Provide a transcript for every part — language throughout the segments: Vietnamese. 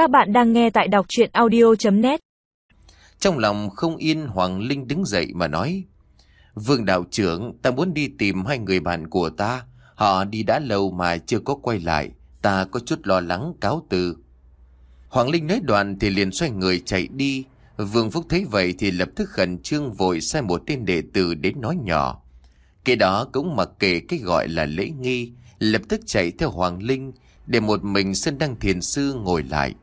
Các bạn đang nghe tại đọc chuyện audio.net Trong lòng không yên, Hoàng Linh đứng dậy mà nói, Vương đạo trưởng, ta muốn đi tìm hai người bạn của ta. Họ đi đã lâu mà chưa có quay lại. Ta có chút lo lắng cáo từ. Hoàng Linh nói đoạn thì liền xoay người chạy đi. Vương Phúc thấy vậy thì lập tức khẩn trương vội sai một tên đệ tử đến nói nhỏ. Cái đó cũng mặc kệ cái gọi là lễ nghi, Lập tức chạy theo Hoàng Linh Để một mình Sơn Đăng Thiền Sư ngồi lại.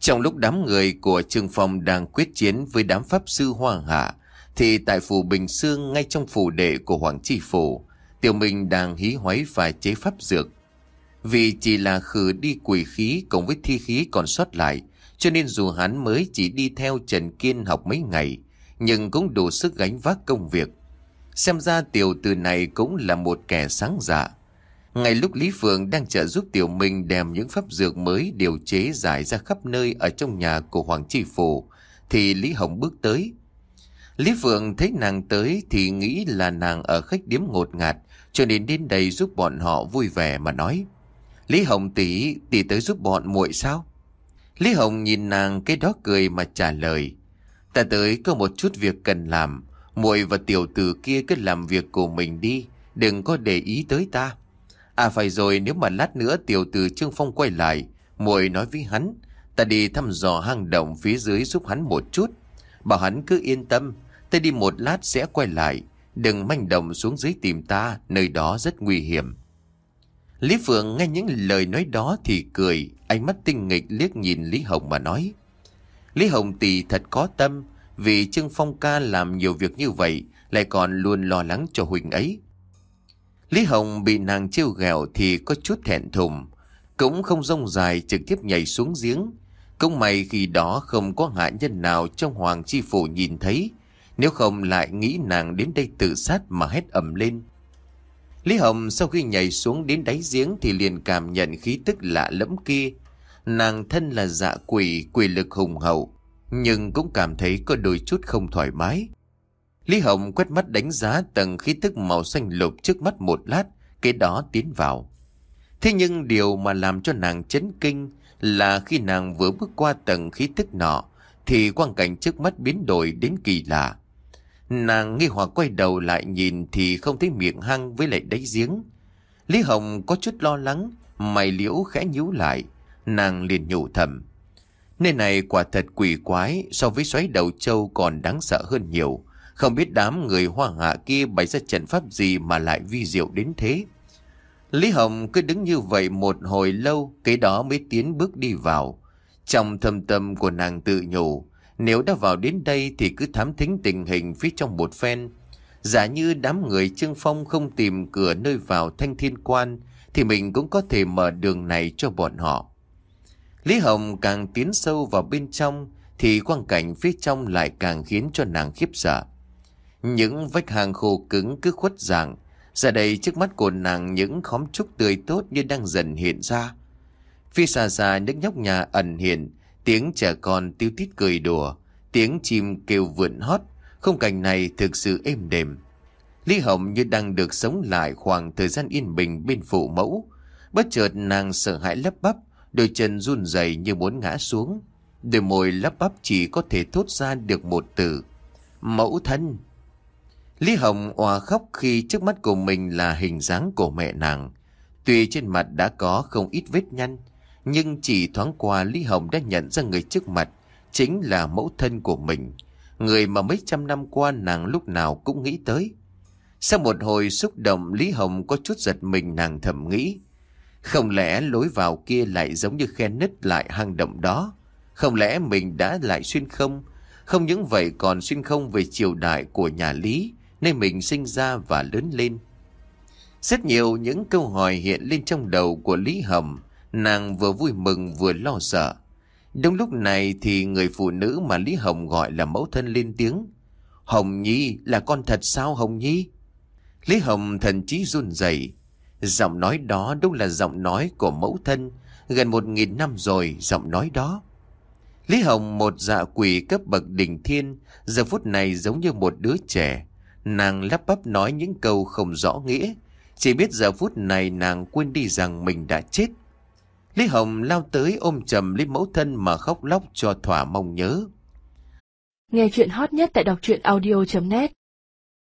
Trong lúc đám người của trường phòng đang quyết chiến với đám pháp sư Hoàng Hạ, Thì tại phủ Bình Sương ngay trong phủ đệ của Hoàng Tri Phủ, Tiểu Minh đang hí hoáy và chế pháp dược. Vì chỉ là khử đi quỷ khí cộng với thi khí còn sót lại, Cho nên dù hắn mới chỉ đi theo Trần Kiên học mấy ngày, Nhưng cũng đủ sức gánh vác công việc. Xem ra tiểu từ này cũng là một kẻ sáng dạ ngay lúc Lý Phượng đang trợ giúp Tiểu Minh đem những pháp dược mới điều chế giải ra khắp nơi ở trong nhà của Hoàng Tri Phủ, thì Lý Hồng bước tới. Lý Phượng thấy nàng tới thì nghĩ là nàng ở khách điếm ngột ngạt, cho nên đến đây giúp bọn họ vui vẻ mà nói. Lý Hồng tỷ tỷ tới giúp bọn muội sao? Lý Hồng nhìn nàng cái đó cười mà trả lời. Ta tới có một chút việc cần làm, muội và tiểu tử kia cứ làm việc của mình đi, đừng có để ý tới ta. À phải rồi nếu mà lát nữa tiểu tử Trương Phong quay lại, muội nói với hắn, ta đi thăm dò hang động phía dưới giúp hắn một chút. Bảo hắn cứ yên tâm, ta đi một lát sẽ quay lại, đừng manh động xuống dưới tìm ta, nơi đó rất nguy hiểm. Lý Phượng nghe những lời nói đó thì cười, ánh mắt tinh nghịch liếc nhìn Lý Hồng mà nói. Lý Hồng tỷ thật có tâm, vì Trương Phong ca làm nhiều việc như vậy, lại còn luôn lo lắng cho Huỳnh ấy. Lý Hồng bị nàng trêu ghẹo thì có chút thẹn thùng, cũng không rông dài trực tiếp nhảy xuống giếng. Cũng may khi đó không có hạ nhân nào trong hoàng chi phủ nhìn thấy, nếu không lại nghĩ nàng đến đây tự sát mà hét ầm lên. Lý Hồng sau khi nhảy xuống đến đáy giếng thì liền cảm nhận khí tức lạ lẫm kia. Nàng thân là dạ quỷ, quỷ lực hùng hậu, nhưng cũng cảm thấy có đôi chút không thoải mái. Lý Hồng quét mắt đánh giá tầng khí tức màu xanh lục trước mắt một lát, cái đó tiến vào. Thế nhưng điều mà làm cho nàng chấn kinh là khi nàng vừa bước qua tầng khí tức nọ, thì quang cảnh trước mắt biến đổi đến kỳ lạ. Nàng nghi hoặc quay đầu lại nhìn thì không thấy miệng hăng với lại đáy giếng. Lý Hồng có chút lo lắng, mày liễu khẽ nhíu lại, nàng liền nhủ thầm. Nơi này quả thật quỷ quái so với xoáy đầu châu còn đáng sợ hơn nhiều. Không biết đám người hoa hạ kia bày ra trận pháp gì mà lại vi diệu đến thế. Lý Hồng cứ đứng như vậy một hồi lâu, cái đó mới tiến bước đi vào. Trong thâm tâm của nàng tự nhủ, nếu đã vào đến đây thì cứ thám thính tình hình phía trong một phen. Giả như đám người Trương Phong không tìm cửa nơi vào thanh thiên quan, thì mình cũng có thể mở đường này cho bọn họ. Lý Hồng càng tiến sâu vào bên trong, thì quang cảnh phía trong lại càng khiến cho nàng khiếp sợ. Những vách hàng khô cứng cứ khuất dạng. Giờ đây trước mắt của nàng những khóm trúc tươi tốt như đang dần hiện ra. Phía xa xa những nhóc nhà ẩn hiện, tiếng trẻ con tiêu tít cười đùa, tiếng chim kêu vượn hót. không cảnh này thực sự êm đềm. Lý Hồng như đang được sống lại khoảng thời gian yên bình bên phụ mẫu. Bất chợt nàng sợ hãi lấp bắp, đôi chân run rẩy như muốn ngã xuống. Đôi môi lấp bắp chỉ có thể thốt ra được một từ. Mẫu thân. Lý Hồng òa khóc khi trước mắt của mình là hình dáng của mẹ nàng. Tuy trên mặt đã có không ít vết nhăn, nhưng chỉ thoáng qua Lý Hồng đã nhận ra người trước mặt chính là mẫu thân của mình. Người mà mấy trăm năm qua nàng lúc nào cũng nghĩ tới. Sau một hồi xúc động Lý Hồng có chút giật mình nàng thầm nghĩ. Không lẽ lối vào kia lại giống như khe nứt lại hang động đó? Không lẽ mình đã lại xuyên không? Không những vậy còn xuyên không về triều đại của nhà Lý nơi mình sinh ra và lớn lên. Rất nhiều những câu hỏi hiện lên trong đầu của Lý Hầm, nàng vừa vui mừng vừa lo sợ. Đúng lúc này thì người phụ nữ mà Lý Hồng gọi là mẫu thân lên tiếng. Hồng Nhi là con thật sao Hồng Nhi? Lý Hồng thần trí run rẩy Giọng nói đó đúng là giọng nói của mẫu thân, gần một nghìn năm rồi giọng nói đó. Lý Hồng một dạ quỷ cấp bậc đỉnh thiên, giờ phút này giống như một đứa trẻ, Nàng lắp bắp nói những câu không rõ nghĩa. Chỉ biết giờ phút này nàng quên đi rằng mình đã chết. Lý Hồng lao tới ôm chầm lấy mẫu thân mà khóc lóc cho thỏa mong nhớ. Nghe chuyện hot nhất tại đọc truyện audio.net